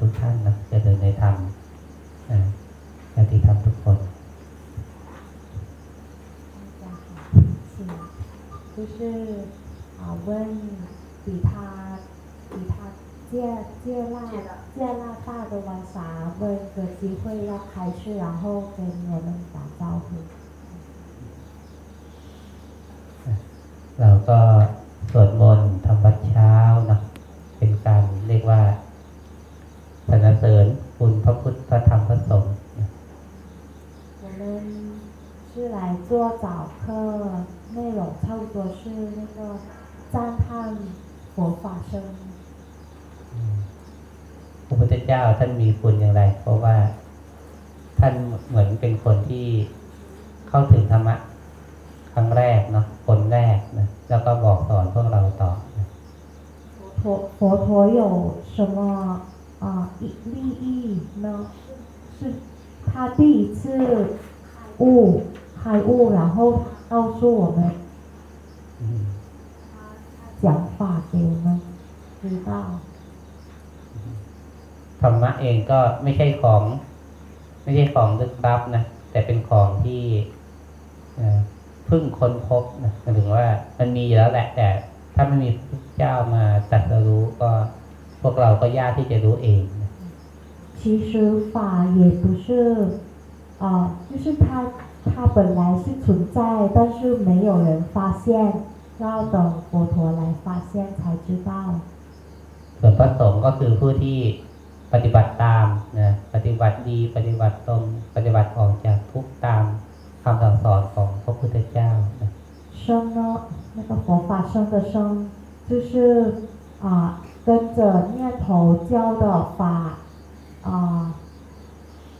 ทุกท่านนะจะเดินในธรรมอ่าญาติธรรมทุกคน 大家好，是，就是啊问比他比他接接纳接纳大的晚上问个机会要开始，然后跟我们打招 ที่เข้าถึงธรรมะ ครั้งแรกเนาะคนแรกนะแล้วก็บอกสอนพวกเราต่อนะ 佛佛陀有什么啊利利益呢？是他第一次悟开悟，然后告诉我们 อืม 讲法给我们知道。 ธรรมะเองก็ไม่ใช่ของ ไม่ใช่ของลึกลับนะ แต่เป็นของที่เอ่อเพิ่งค้นพบนะหมายถึงว่ามันมีอยู่แล้วแหละ แต่ถ้าไม่มีพระเจ้ามาตรัสรู้ก็ พวกเราก็ยากที่จะรู้เองนะ 其实法也不是啊、就是它它本来是存在，但是没有人发现，要等佛陀来发现才知道。 ส่วนพระสงฆ์ก็คือผู้ที่ปฏิบัติตามนะปฏิบัติดี ปฏิบัติตรงปฏิบัติออกจ 生的生，就是啊、跟着念头教的法啊、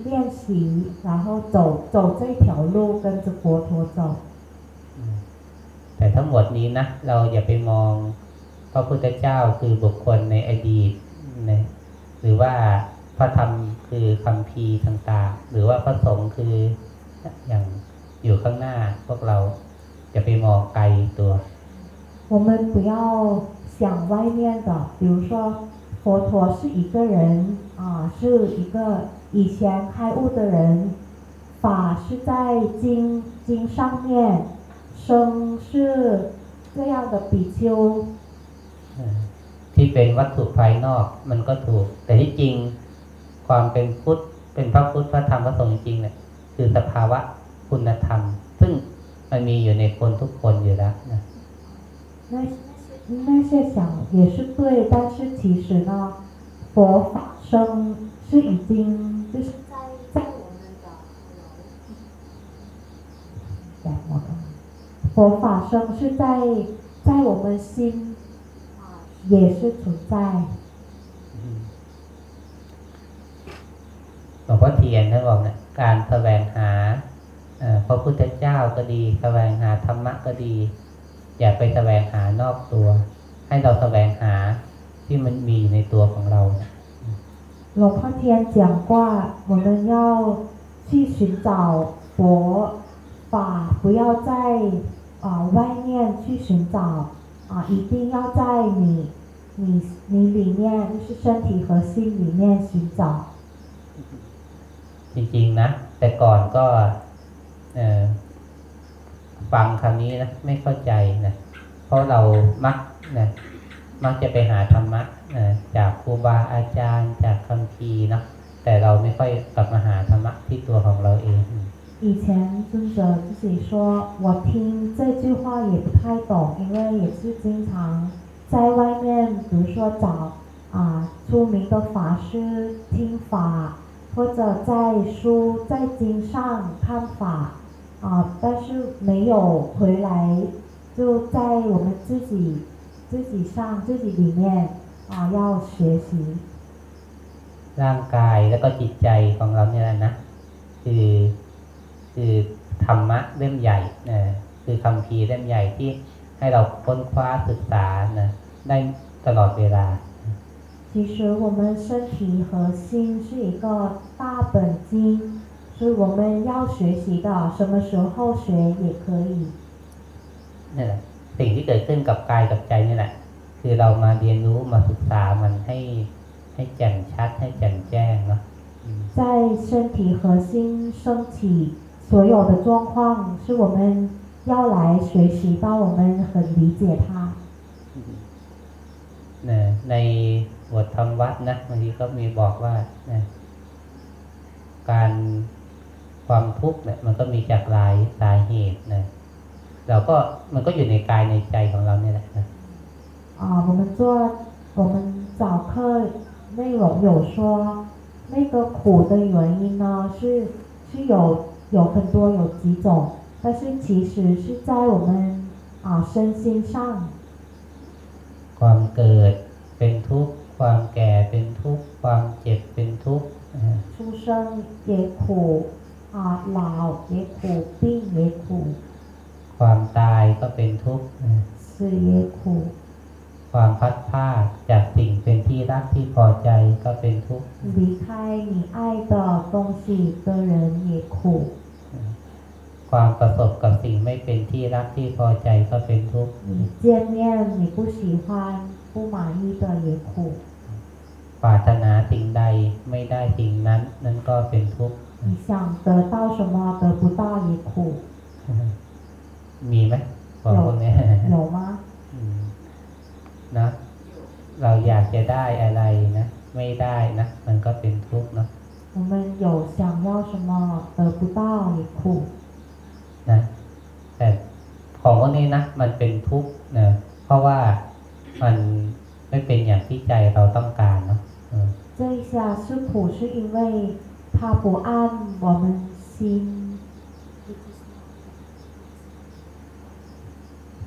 练习，然后走走这条路，跟着佛陀走。 อืมแต่ทั้งหมดนี้นะ เราอย่าไปมองพระพุทธเจ้าคือบุคคลในอดีตนะหรือว่าพระธรรมคือคำพีร์ต่างๆ หรือว่าพระสงฆ์คืออย่างอยู่ข้างหน้า พวกเราจะไปมองไกลตัว 我们不要想外面的，比如说佛陀是一个人啊、是一个以前开悟的人，法是在经经上面，生是这样的比丘， เออที่เป็นวัตถุภายนอกมันก็ถูก แต่ที่จริงความเป็นพุทธเป็นพระพุทธพระธรรมพระสงฆ์จริงๆเนี่ยคือสภาวะคุณธรรม ซึ่งมันมีอยู่ในคนทุกคนอยู่แล้วนะ 那那些想也是对，但是其实呢，佛法生是已经就是在在我们的讲我干嘛？佛法生是在在我们心啊也是存在。 หลวงพ่อเทียนท่านบอกเนี่ยการแสวงหาเอ่อพระพุทธเจ้าก็ดี แสวงหาธรรมะก็ดี อย่าไปแสวงหานอกตัว ให้เราแสวงหาที่มันมีอยู่ในตัวของเราเนี่ย 龙胖天讲过，我们要去寻找佛法，不要在啊、外面去寻找啊、一定要在你你你里面，就是身体和心里面寻找。 จริงๆนะ แต่ก่อนก็เอ่อ ฟังคำนี้นะไม่เข้าใจนะเพราะเรามักนะมักจะไปหาธรรมะนะจากครูบาอาจารย์จากคำพีร์เนาะแต่เราไม่ค่อยกลับมาหาธรรมะที่ตัวของเราเอง 以前尊者自己说，我听这句话也不太懂，因为也是经常在外面，比如说找啊、出名的法师听法，或者在书在经上看法 啊、但是没有回来，就在我们自己自己上自己里面啊、要学习。 ร่างกายแล้วก็จิตใจของเราเนี่ยแหละนะ คือคือธรรมะเล่มใหญ่นะคือคำพีร์เล่มใหญ่ที่ให้เราค้นคว้าศึกษานะได้ตลอดเวลา 其实我们身体和心是一个大本经， 是我们要学习的，什么时候学也可以。 นี่นแหละสิ่งที่เกิดขึ้นกับกายกับใจนี่แหละ คือเรามาเรียนรู้มาศึกษามันให้ให้ ให้แจ่มชัดให้แจ่มแจ้งเนาะอืม 在身体核心升起所有的状况，是我们要来学习到，我们很理解它。 นะในบทธรรมวัดนะบางทีก็มีบอกว่านะการ ความทุกข์เนี่ย มันก็มีจากหลายสาเหตุนะเราก็มันก็อยู่ในกายในใจของเราเนี่ยแหละนะ 啊，我们做我们早课内容有说，那个苦的原因呢是是有有很多有几种，但是其实是在我们啊身心上， ความเกิดเป็นทุกข์ความแก่เป็นทุกข์ความเจ็บเป็นทุกข์นะ 出生也苦 啊，老也苦，病也苦， ความตายก็เป็นทุกข์นะ 死也苦， ความพัดพลาดจากสิ่งเป็นที่รักที่พอใจก็เป็นทุกข์ 离开你爱的东西的人也苦， ความประสบกับสิ่งไม่เป็นที่รักที่พอใจก็เป็นทุกข์ 你见面你不喜欢、不满意的也苦， ปรารถนาสิ่งใดไม่ได้สิ่งนั้น นั่นก็เป็นทุกข์ 你想得到什么得不到也苦， มีไหมของพวกเนี้ย 有吗？ อืมนะเราอยากจะได้อะไรนะไม่ได้นะมันก็เป็นทุกข์เนาะ 我们有想要什么得不到也苦， นะแต่ของพวกนี้นะมันเป็นทุกข์นะเพราะว่ามันไม่เป็นอย่างที่ใจเราต้องการเนาะเออ 这一下是苦，是因为 它不按我们心，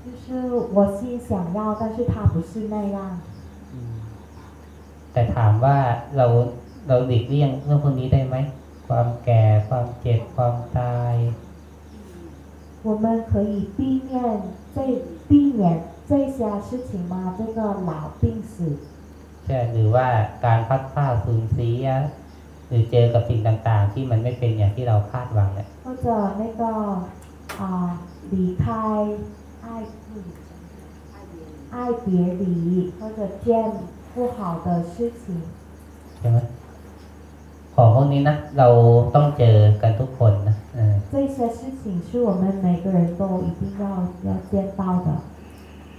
就是我心想要，但是它不是那样。 แต่ถามว่าเราเราหลีกเลี่ยงเรื่องพวกนี้ได้ไหม ความแก่ความเจ็บความตาย 我们可以避免这避免这些事情吗？这个老病死， ใช่หรือว่าการพัดผ้าดสูญเสีย หรือเจอกับสิ่งต่างๆ ที่มันไม่เป็นอย่างที่เราคาดหวังเนี่ย 或者那个啊、离开爱爱别离，或者见不好的事情。 ใช่ไหมของพวกนี้นะเราต้องเจอกันทุกคนนะเออ 这些事情是我们每个人都一定要要见到的。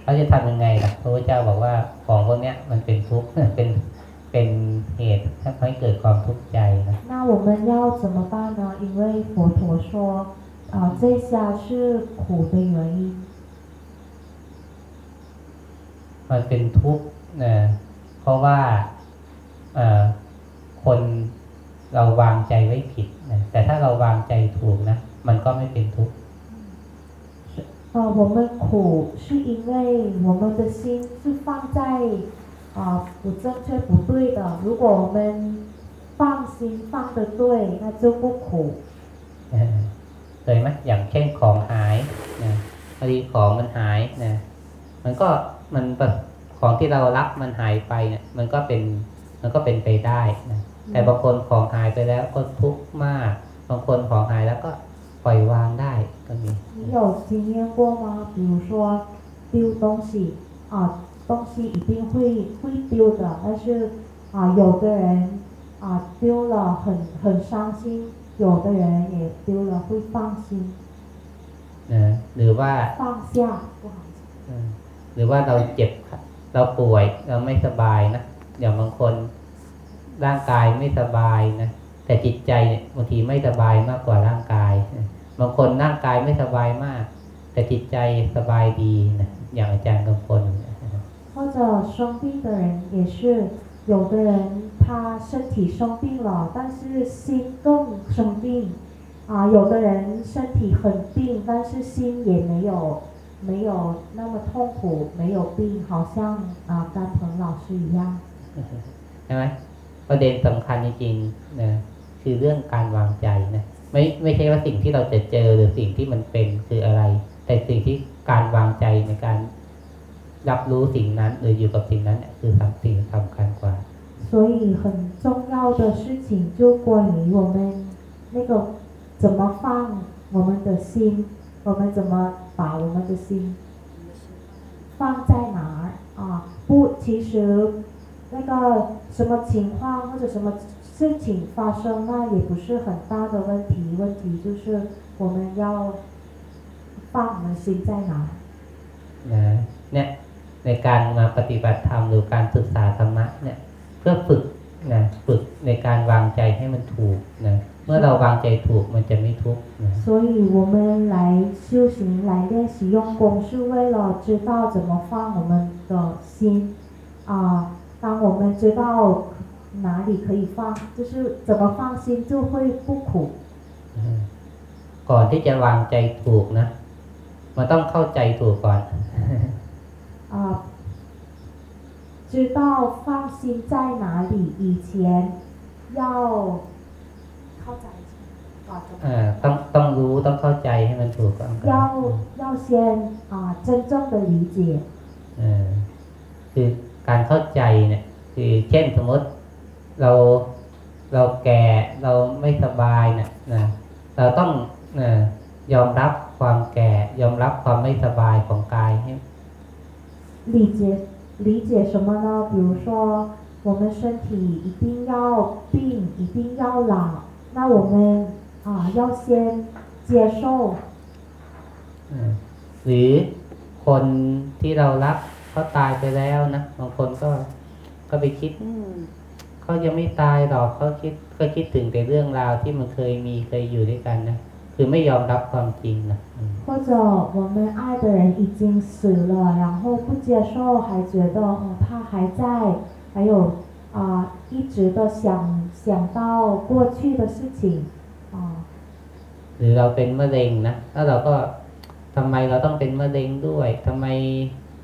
เขาจะทำยังไงล่ะพระพุทธเจ้าบอกว่าของพวกเนี้ยมันเป็นทุกข์ เป็น เป็นเหตุทำให้เกิดความทุกข์ใจนะ 那我们要怎么办呢？因为佛陀说，啊、这些是苦的原因。 มันเป็นทุกข์นะเพราะว่าเอ่อคนเราวางใจไว้ผิดนะแต่ถ้าเราวางใจถูกนะ มันก็ไม่เป็นทุกข์ 呃，我们苦是因为我们的心是放在 啊、不正确不对的。如果我们放心放得对，那就不苦。 เออเคยไหมอย่างเช่นของหายนะพอดีของมันหายนะมันก็มันแบบของที่เรารักมันหายไปเนี่ย มันก็เป็นมันก็เป็นไปได้นะแต่บางคนของหายไปแล้วก็ทุกข์มาก บางคนของหายแล้วก็ปล่อยวางได้ก็มี 你有经验过吗？比如说丢东西啊、 东西一定会会丢的，但是啊、有的人啊、丢了很很伤心，有的人也丢了会放心 นะหรือว่า 放下，不好意思 เออหรือว่าเราเจ็บเราป่วยเราไม่สบายนะอย่างบางคนร่างกายไม่สบายนะแต่จิตใจเนี่ยบางทีไม่สบายมากกว่าร่างกายนะบางคนร่างกายไม่สบายมาก แต่จิตใจสบายดีนะอย่างอาจารย์กำพลนะ 或者生病的人也是，有的人他身体生病了，但是心更生病啊、有的人身体很病，但是心也没有没有那么痛苦，没有病，好像啊、甘鹏老师一样。 ใช่ไหมประเด็นสำคัญจริงๆนะคือเรื่องการวางใจนะไม่ไม่ใช่ว่าสิ่งที่เราจะเจอหรือสิ่งที่มันเป็นคืออะไร แต่สิ่งที่การวางใจในการ รับรู้สิ่งนั้น หรืออยู่กับสิ่งนั้นเนี่ยคือสำสิ่งสำคัญกว่า 所以很重要的事情就关于我们那个怎么放我们的心，我们怎么把我们的心放在哪儿啊？不，其实 那个什么情况或者什么事情发生，那也不是很大的问题。问题就是我们要放我们心在哪。 นะเนี่ย ในการมาปฏิบัติธรรมหรือการศึกษาธรรมะเนี่ยเพื่อฝึกนะฝึกในการวางใจให้มันถูกนะเมื่อเราวางใจถูกมันจะไม่ทุกข์นะ 所以我们来修行、来练习用功，是为了知道怎么放我们的心啊、当我们知道哪里可以放，就是怎么放心就会不苦。 อืมก่อนที่จะวางใจถูกนะ มันต้องเข้าใจถูกก่อน 啊、 知道放心在哪里以前要靠在一起，啊 เอ่อต้องต้องรู้ต้องเข้าใจให้มันถูกก่อน 要要先啊、真正的理解。 เออคือการเข้าใจเนี่ย คือเช่นสมมติเราเราแก่เราไม่สบายเนี่ยนะเราต้องเอ่อยอมรับความแก่ ยอมรับความไม่สบายของกายให้ 理解理解什么呢？比如说，我们身体一定要病，一定要老，那我们啊要先接受 เออหรือคนที่เรารักเขาตายไปแล้วนะบางคนก็ก็ไปคิดอืมเขายังไม่ตายหรอกเขาคิดก็คิดถึงแต่เรื่องราวที่มันเคยมีเคยอยู่ด้วยกันนะ คือไม่ยอมรับความจริงนะอืม 或者我们爱的人已经死了，然后不接受，还觉得哦他还在，还有啊、一直的想想到过去的事情啊、 หรือเราเป็นมะเร็งนะแล้วเราก็ทำไมเราต้องเป็นมะเร็งด้วยทำไม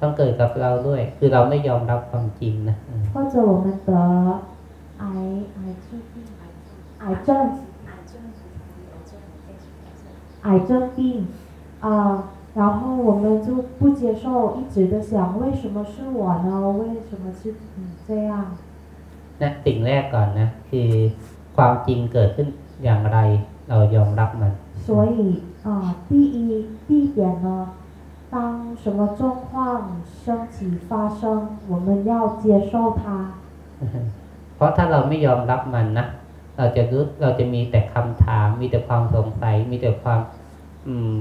ต้องเกิดกับเราด้วย คือเราไม่ยอมรับความจริงนะอืม 或者我们得癌癌症癌症 癌症病啊、然后我们就不接受，一直的想为什么是我呢？为什么是嗯这样？ นะสิ่งแรกก่อนนะ คือความจริงเกิดขึ้นอย่างไร เรายอมรับมัน 所以啊、第一第一点呢，当什么状况升起发生，我们要接受它。 เพราะถ้าเราไม่ยอมรับมันนะ เราจะรู้เราจะมีแต่คำถาม มีแต่ความสงสัย มีแต่ความ อืม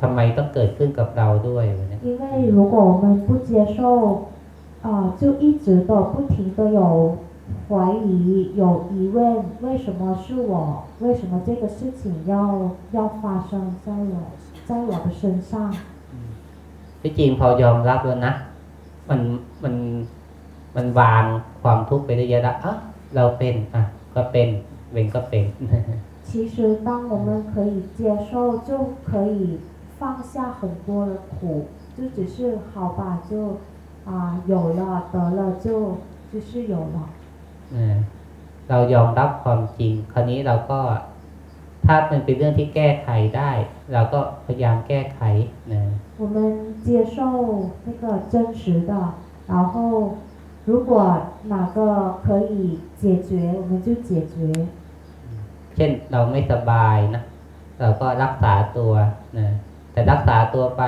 ทำไมต้องเกิดขึ้นกับเราด้วยวะเนี่ย 因为如果我们不接受，啊、就一直的不停的有怀疑、有疑问，为什么是我？为什么这个事情要要发生在我在我的身上？ ที่จริงพอยอมรับแล้วนะ มันมันมันวางความทุกข์ไปได้เยอะละอ่ะเราเป็นอ่ะ ก็เป็นเป็นก็เป็น 其实，当我们可以接受，就可以放下很多的苦，就只是好吧，就啊、有了得了就就是有了。 เออเรายอมรับความจริง คราวนี้เราก็ ถ้ามันเป็นเรื่องที่แก้ไขได้ เราก็พยายามแก้ไขนะ 我们接受那个真实的，然后 如果哪个可以解决，我们就解决。 เช่นเราไม่สบายนะ เราก็รักษาตัวนะแต่รักษาตัวไป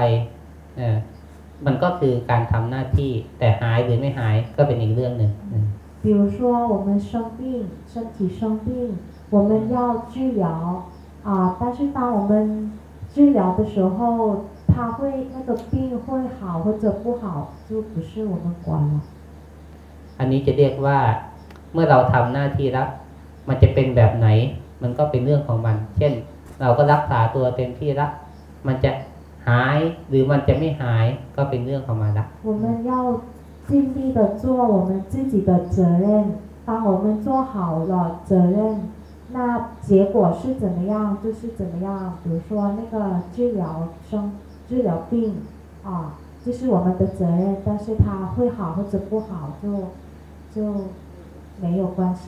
เออมันก็คือการทำหน้าที่ แต่หายหรือไม่หายก็เป็นอีกเรื่องหนึ่งนะ 比如说我们生病，身体生病，我们要治疗啊，但是当我们治疗的时候，它会那个病会好或者不好，就不是我们管了。 อันนี้จะเรียกว่าเมื่อเราทำหน้าที่แล้ว มันจะเป็นแบบไหน มันก็เป็นเรื่องของมัน เช่น เราก็รักษาตัวเต็มที่ละมันจะหายหรือมันจะไม่หายก็เป็นเรื่องของมันละ 我们要尽力的做我们自己的责任。当我们做好了责任，那结果是怎么样就是怎么样。比如说那个治疗生治疗病啊，这是我们的责任，但是它会好或者不好就 就没有关系。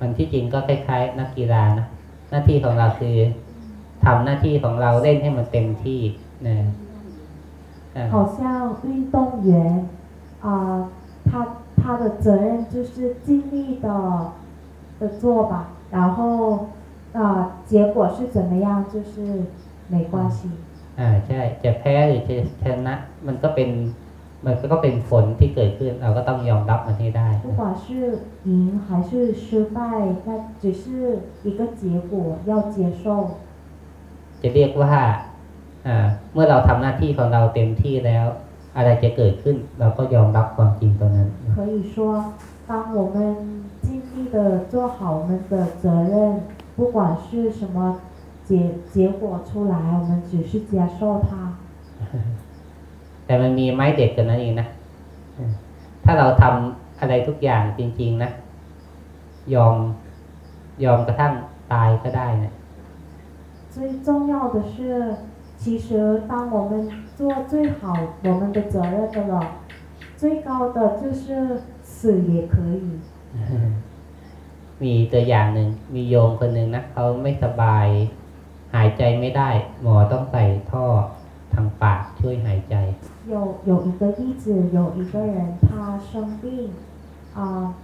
มันที่จริงก็คล้ายๆ นักกีฬานะหน้าที่ของเราคือทำหน้าที่ของเราเล่นให้มันเต็มที่นะอ่า 好像运动员啊、他他的责任就是尽力的的做吧，然后啊、结果是怎么样就是没关系。 อ่าใช่ จะแพ้หรือจะชนะ มันก็เป็น มันก็เป็นผลที่เกิดขึ้น เราก็ต้องยอมรับมันให้ได้ 不管是赢还是失败，那只是一个结果，要接受。 จะเรียกว่าอ่า เมื่อเราทำหน้าที่ของเราเต็มที่แล้ว อะไรจะเกิดขึ้น เราก็ยอมรับความจริงตรงนั้น 可以说，当我们尽力的做好我们的责任，不管是什么结结果出来，我们只是接受它。 แต่มันมีไม้เด็ดกันนั้นเองนะ ถ้าเราทำอะไรทุกอย่างจริง ๆ นะ ยอม ยอมกระทั่งตายก็ได้นะ 最重要的是，其实当我们做最好我们的责任的了，最高的就是死也可以。 มีตัวอย่างหนึ่ง มีโยมคนหนึ่งนะเขาไม่สบาย หายใจไม่ได้ หมอต้องใส่ท่อทางปากช่วยหายใจ 有有一个例子，有一个人他生病啊、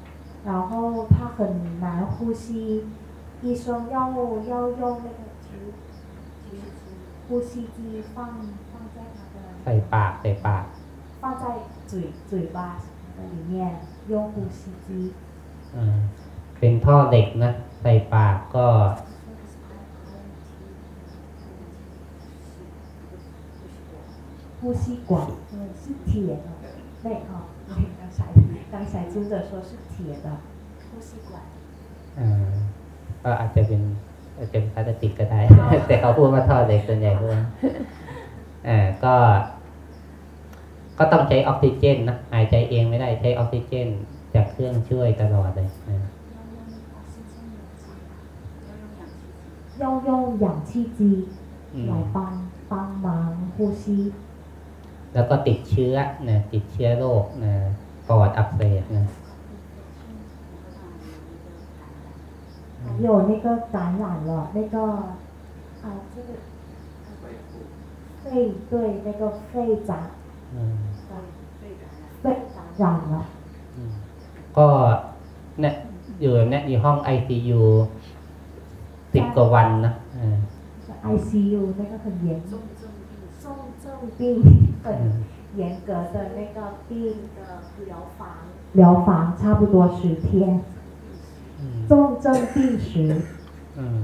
然后他很难呼吸，医生要要用那个提呼吸机放放在他 ใส่ปากใส่ปาก 的放在嘴嘴巴的里面用呼吸机。 อ่าเป็นท่อเหล็กนะ ใส่ปากก็ 呼吸管，嗯，是铁的，对啊，对，刚才刚才尊者说是铁的呼吸管。 อ่าก็อาจจะเป็นอาจจะเป็นพลาสติกก็ได้ แต่เขาพูดว่าท่อเหล็กส่วนใหญ่ด้วยอ่าก็ ก็ต้องใช้ออกซิเจนนะหายใจเองไม่ได้ใช้ออกซิเจน จากเครื่องช่วยตลอดเลยนะ 要用氧气机 อืม 来帮帮忙呼吸， แล้วก็ติดเชื้อนะติดเชื้อโรคนะปอดอักเสบนะ 还有那个感染了那个啊，这个肺对那个肺长 อืม 肺感染了， อืมก็เนี่ยอยู่เนี่ยอยู่ห้องไอซียูสิบกว่าวันนะอ่า ICU 那个很严重重症病很 อื ม 严格的那个病的疗房，疗房差不多十天， อืม 重症病时。 อืม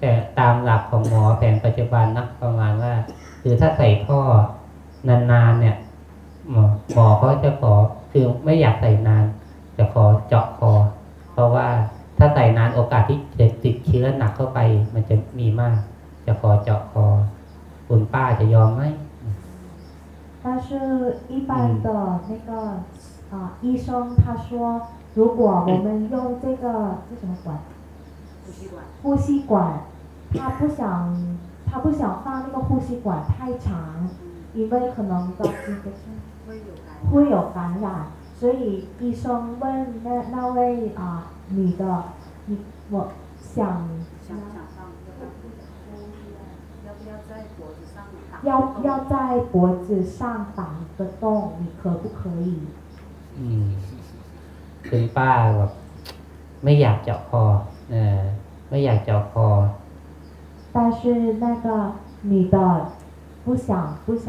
แต่ตามหลักของหมอแผนปัจจุบันนะประมาณว่า คือถ้าใส่ท่อนานๆเนี่ย หมอหมอเขาจะขอคือไม่อยากใส่นาน จะขอเจาะคอ เพราะว่าถ้าใส่นานโอกาสที่จะติดเชื้อหนักเข้าไป มันจะมีมาก จะขอเจาะคอ คุณป้าจะยอมไหม 但是，一般的那个啊、医生他说，如果我们用这个这什么管？呼吸管，呼吸管，他不想他不想放那个呼吸管太长，因为可能的会有感会有感染，所以医生问那那位啊、女的，你我想想想要要在脖子上打一个洞，你可不可以？ อืมคุณป้าแบบไม่อยากเจาะคอเออไม่อยากเจาะคอ 但是那个女的不想不想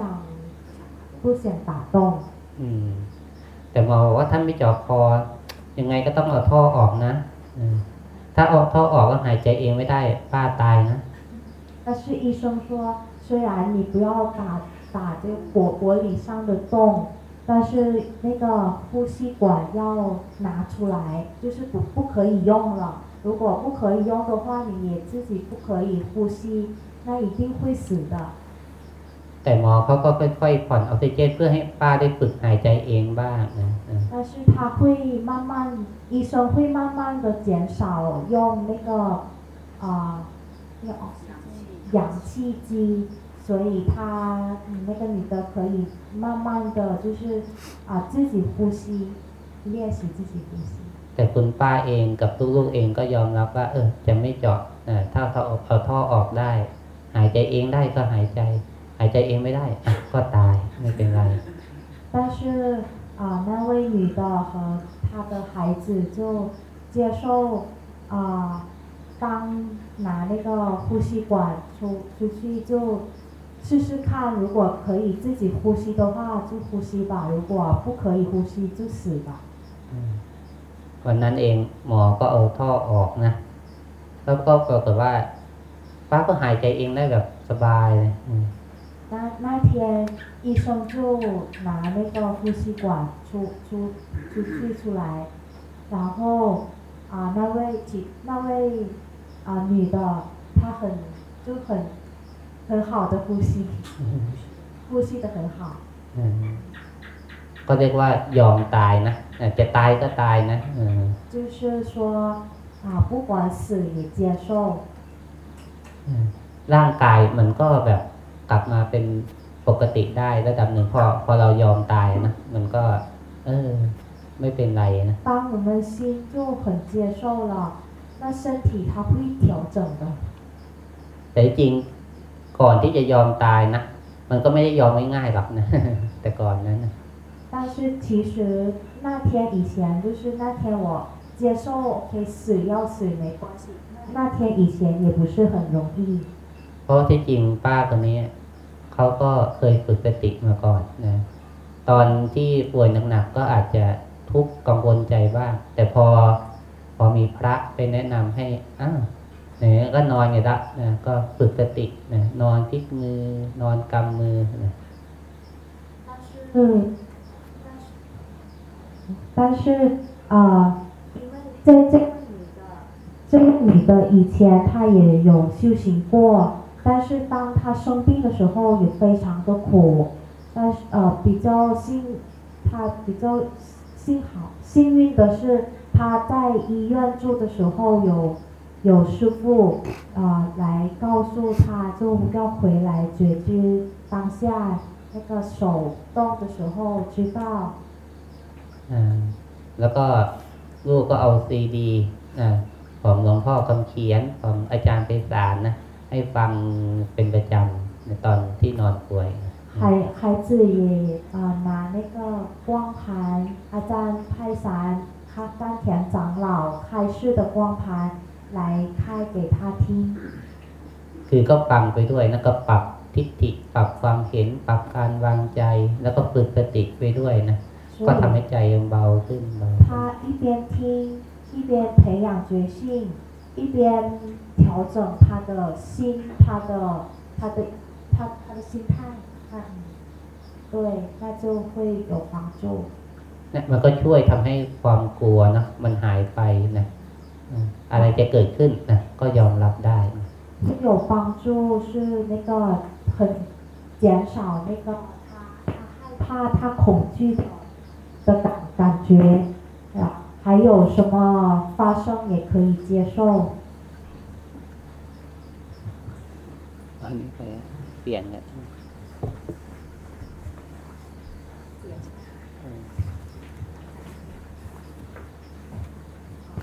不想打洞， อืม แต่หมอบอกว่าถ้าไม่เจาะคอ ยังไงก็ต้องเอาท่อออกนะอืมถ้าเอาท่อออกก็หายใจเองไม่ได้ ป้าตายนะ 但是医生说， 虽然你不要打打这个脖脖领上的洞，但是那个呼吸管要拿出来，就是不不可以用了。如果不可以用的话，你也自己不可以呼吸，那一定会死的。 แต่หมอเขาก็ค่อยๆผ่อนออกซิเจนเพื่อให้ป้าได้ฝึกหายใจเองบ้างนะอืม 但是他会慢慢，医生会慢慢的减少用那个啊、那个哦 氧气机，所以她嗯那个女的可以慢慢的就是啊、自己呼吸，练习自己呼吸。 แต่คุณป้าเองกับลูกๆเองก็ยอมรับว่า เออ จะไม่เจาะเออถ้าเขาเอาเอาท่อออกได้ หายใจเองได้ก็หายใจ หายใจเองไม่ได้อ่ะก็ตายไม่เป็นไร 但是啊、那位女的和她的孩子就接受啊、 当拿那个呼吸管出出去就 试试看，如果可以自己呼吸的话就呼吸吧，如果不可以呼吸就死吧。 อืมวันนั้นเองหมอก็เอาท่อออกนะ แล้วก็ปรากฏว่าป้าก็หายใจเองได้แบบสบายเลยอืม 那那天医生就拿那个呼吸管出出出去出来，然后啊、那位其那位 啊、女的她很就很很好的呼吸，呼吸的很好。 อืมก็เรียกว่ายอมตายนะเอ่อจะตายก็ตายนะอืม 就是说啊，不管死也接受， อืมร่างกายมันก็แบบกลับมาเป็นปกติได้ระดับหนึ่งพอพอเรายอมตายนะมันก็ เออ ไม่เป็นไรนะ 当我们心就很接受了， 那身体它会调整的。 แต่จริงก่อนที่จะยอมตายนะมันก็ไม่ได้ยอมง่ายๆหรอกนะ แต่ก่อนนั้นนะ 但是其实那天以前就是那天我接受 OK 死要死没关系，那天以前也不是很容易， เพราะที่จริงป้าคนนี้เขาก็เคยฝึกสติมาก่อนนะ ตอนที่ป่วยหนักๆก็อาจจะทุกข์กังวลใจบ้าง แต่พอ พอมีพระไปแนะนำให้อ้าวเนี่ยก็นอนไงละนะก็ฝึกสตินะนอนพลิกมือ นอนกำมือนะ 嗯，但是啊，在这个女的，这个女的以前她也有修行过，但是当她生病的时候也非常的苦，但是呃比较幸，她比较幸好幸运的是 她在医院住的时候有有师傅啊、来告诉她就要回来觉知当下那个手动的时候知道。 อ่าแล้วก็ลูกก็เอาซีดีอ่าของหลวงพ่อคำเขียนของอาจารย์ไปสารนะ ให้ฟังเป็นประจำในตอนที่นอนป่วยนะ 孩孩子也啊、拿那个光盘，阿赞派山 他甘田长老开示的光盘来开给他听， คือก็ฟังไปด้วยแล้วก็ปรับทิฏฐิปรับความเห็น ปรับการวางใจ แล้วก็ฝึกสติไปด้วยนะ 所 ก็ทำ 以 ให้ใจเบาขึ้นเบาขึ้น 他一边听一边培养觉性，一边调整他的心，他的他的他他的心态，他对，那就会有帮助。 เนี่ยมันก็ช่วยทำให้ความกลัวเนอะมันหายไปนะอืมอะไรจะเกิดขึ้นนะก็ยอมรับได้นะ 最有帮助是那个很减少那个他他害怕他恐惧的的感感觉啊，还有什么发生也可以接受。 อันนี้ไปเปลี่ยนกัน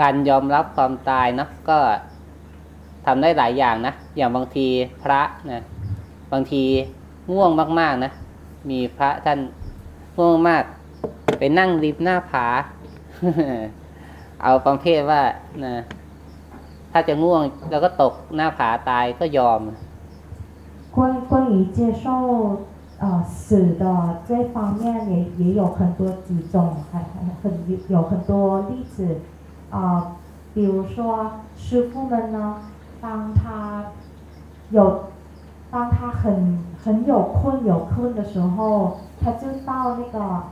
การยอมรับความตายเนอะก็ทำได้หลายอย่างนะ อย่างบางทีพระนะบางทีง่วงมาก ๆ นะ มีพระท่านง่วงมาก ไปนั่งริมหน้าผา เอาประเภทว่านะถ้าจะง่วงแล้วก็ตกหน้าผาตายก็ยอม 关关于接受呃死的这方面也也有很多几种，还还很有很多例子啊、 呃比如说师傅们呢，当他有当他很很有困有困的时候，他就到那个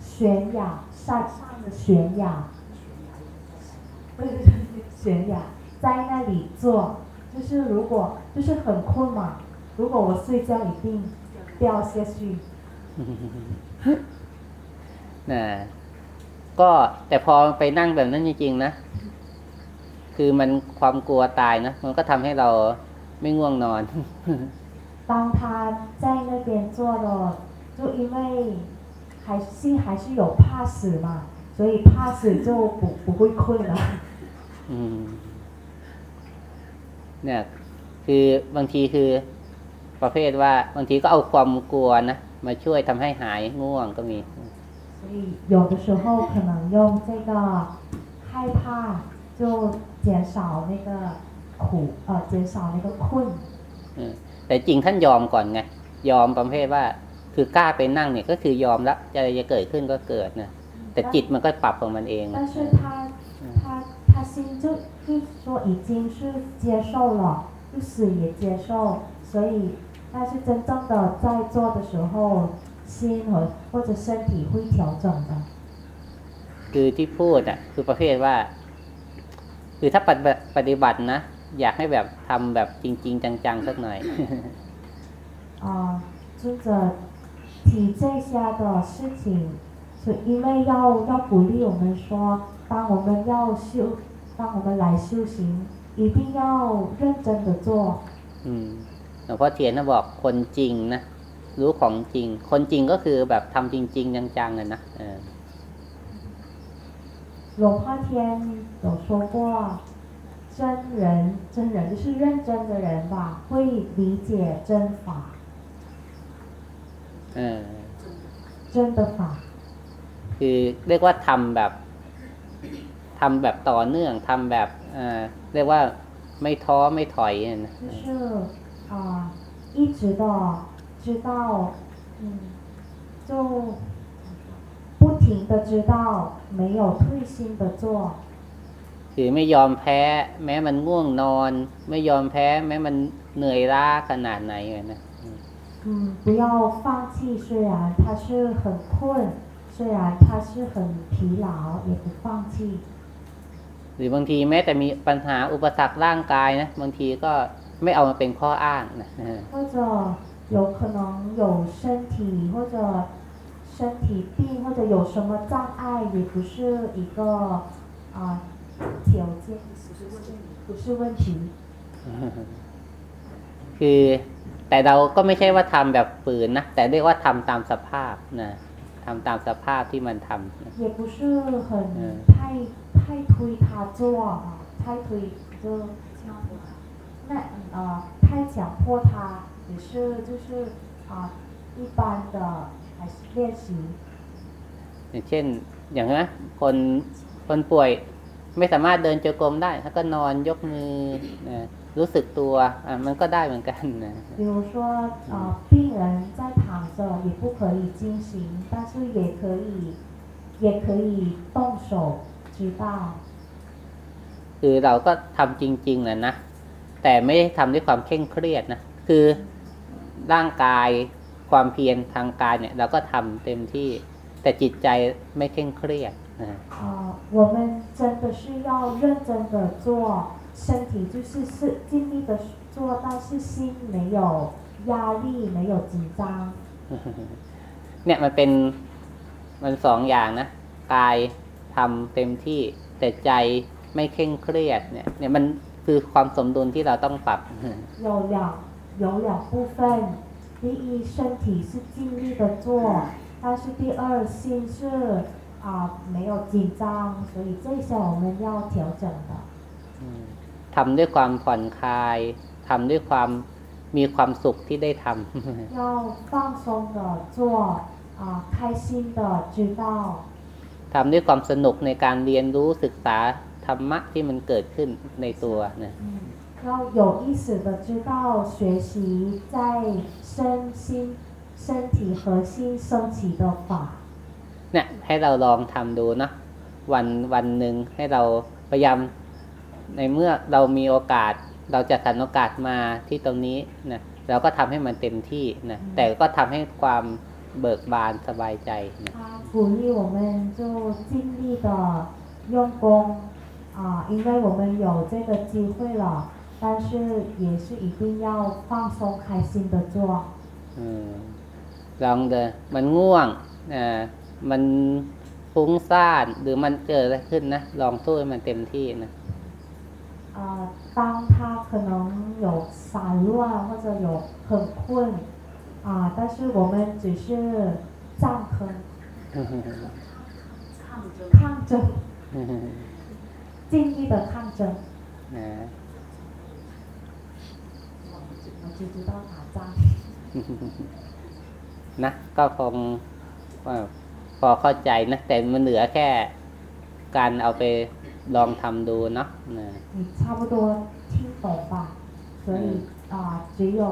悬崖山上的悬崖，对对对，悬崖，在那里坐，就是如果就是很困嘛，如果我睡觉一定掉下去。นะก็แต่พอไปนั่งแบบนั้นจริงๆนะ คือมันความกลัวตายนะ มันก็ทำให้เราไม่ง่วงนอน 当他在那边坐了，就因为还是还是有怕死嘛，所以怕死就不不会困了。 อืมเนี่ย คือบางทีคือประเภทว่า บางทีก็เอาความกลัวนะมาช่วยทำให้หายง่วงก็มี 所以有的时候可能用这个害怕就减少那个 苦，呃，减少那个困。 เออแต่จริงท่านยอมก่อนไง ยอมประเภทว่า คือกล้าไปนั่งเนี่ยก็คือยอมละจะอะไรจะเกิดขึ้นก็เกิดนะแต่จิตมันก็ปรับของมันเอง 但是他他他心就就说已经是接受了，就死也接受，所以但是真正的在做的时候， 心和或者身体会调整的。 คือที่พูดอ่ะคือประเภทว่า คือถ้าปฏิบัติปฏิบัตินะ อยากให้แบบทำแบบจริง ๆ จังๆสักหน่อย 啊、尊者提这些的事情，是因为要要鼓励我们说，当我们要修，当我们来修行，一定要认真的做。 อืมหลวงพ่อเทียนท่านบอกคนจริงนะ รู้ของจริง คนจริงก็คือแบบทำจริง ๆ จังๆเลยนะเออ 龙化天有说过，真人真人就是认真的人吧，会理解真法， เออ 真的法。 คือเรียกว่าทำแบบทำแบบต่อเนื่องทำแบบเออเรียกว่าไม่ท้อไม่ถอยนะ 就是啊、一直的 知道，嗯，就不停的知道，没有退心的做， คือไม่ยอมแพ้ แม้มันง่วงนอน ไม่ยอมแพ้ แม้มันเหนื่อยล้าขนาดไหนเลยนะ 嗯，不要放弃。虽然他是很困，虽然他是很疲劳，也不放弃。 หรือบางทีแม้แต่มีปัญหาอุปสรรคร่างกายนะ บางทีก็ไม่เอามาเป็นข้ออ้างนะเออ 或者 有可能有身体或者身体病或者有什么障碍，也不是一个啊、条件，不是问题。 คือแต่เราก็ไม่ใช่ว่าทำแบบฝืนนะ แต่เรียกว่าทำตามสภาพนะทำตามสภาพที่มันทำนะ 也不是很嗯太太推他做啊，太推就强迫他。那呃太强迫他， 也是就是啊、一般的还是练习。 อย่างเช่น อย่างนะคนคนป่วยไม่สามารถเดินจงกรมได้ถ้าก็นอนยกมือนะรู้สึกตัวอ่ะมันก็ได้เหมือนกันนะ 比如说，呃，病人在躺着也不可以进行，但是也可以，也可以动手，知道。 คือเราก็ทำจริงๆนะนะ แต่ไม่ได้ทำด้วยความเคร่งเครียดนะ คือ ร่างกายความเพียรทางกายเนี่ย เราก็ทำเต็มที่ แต่จิตใจไม่เคร่งเครียดนะ 呃，我们真的是要认真的做，身体就是是尽力的做，但是心没有压力，没有紧张。 เนี่ยมันเป็นมันสองอย่างนะกายทำเต็มที่ แต่ใจไม่เคร่งเครียดเนี่ย เนี่ยมันคือความสมดุลที่เราต้องปรับ 有两 有两部分，第一身体是尽力的做，但是第二心是啊、没有紧张，所以这些我们要调整的。 ทำด้วยความผ่อนคลายทำด้วยความมีความสุขที่ได้ทำ 要放松的做啊、开心的知道， ทำด้วยความสนุกในการเรียนรู้ศึกษาธรรมะที่มันเกิดขึ้นในตัวนะ 嗯， 要有意识的知道学习在身心身体和心升起的法。 เนี่ยให้เราลองทำดูนะวันวันหนึ่งให้เราพยายามในเมื่อเรามีโอกาส เราจะสรรโอกาสมาที่ตรงนี้นะเราก็ทำให้มันเต็มที่นะแต่ก็ทำให้ความเบิกบานสบายใจนะ 他鼓励我们就尽力的用功啊、因为我们有这个机会了， 但是也是一定要放松开心的做。 อืมลองเดินมันง่วงอ่ามันฟุ้งซ่านหรือมันเกิดอะไรขึ้นนะลองสู้ให้มันเต็มที่นะ 呃，当他可能有散乱或者有很困啊、但是我们只是暂坑抗争。抗争，尽力的抗争。 นะ 我只知道打仗。 นะก็คงว่าพอเข้าใจนะ แต่มันเหลือแค่การเอาไปลองทำดูเนาะนะ 你差不多听 懂吧，所以啊、只有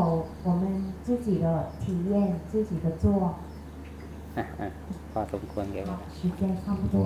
我们自己的体验，自己的做。 อ่ะอ่ะพอสมควรแก่เว 好 ลา，时间差不多。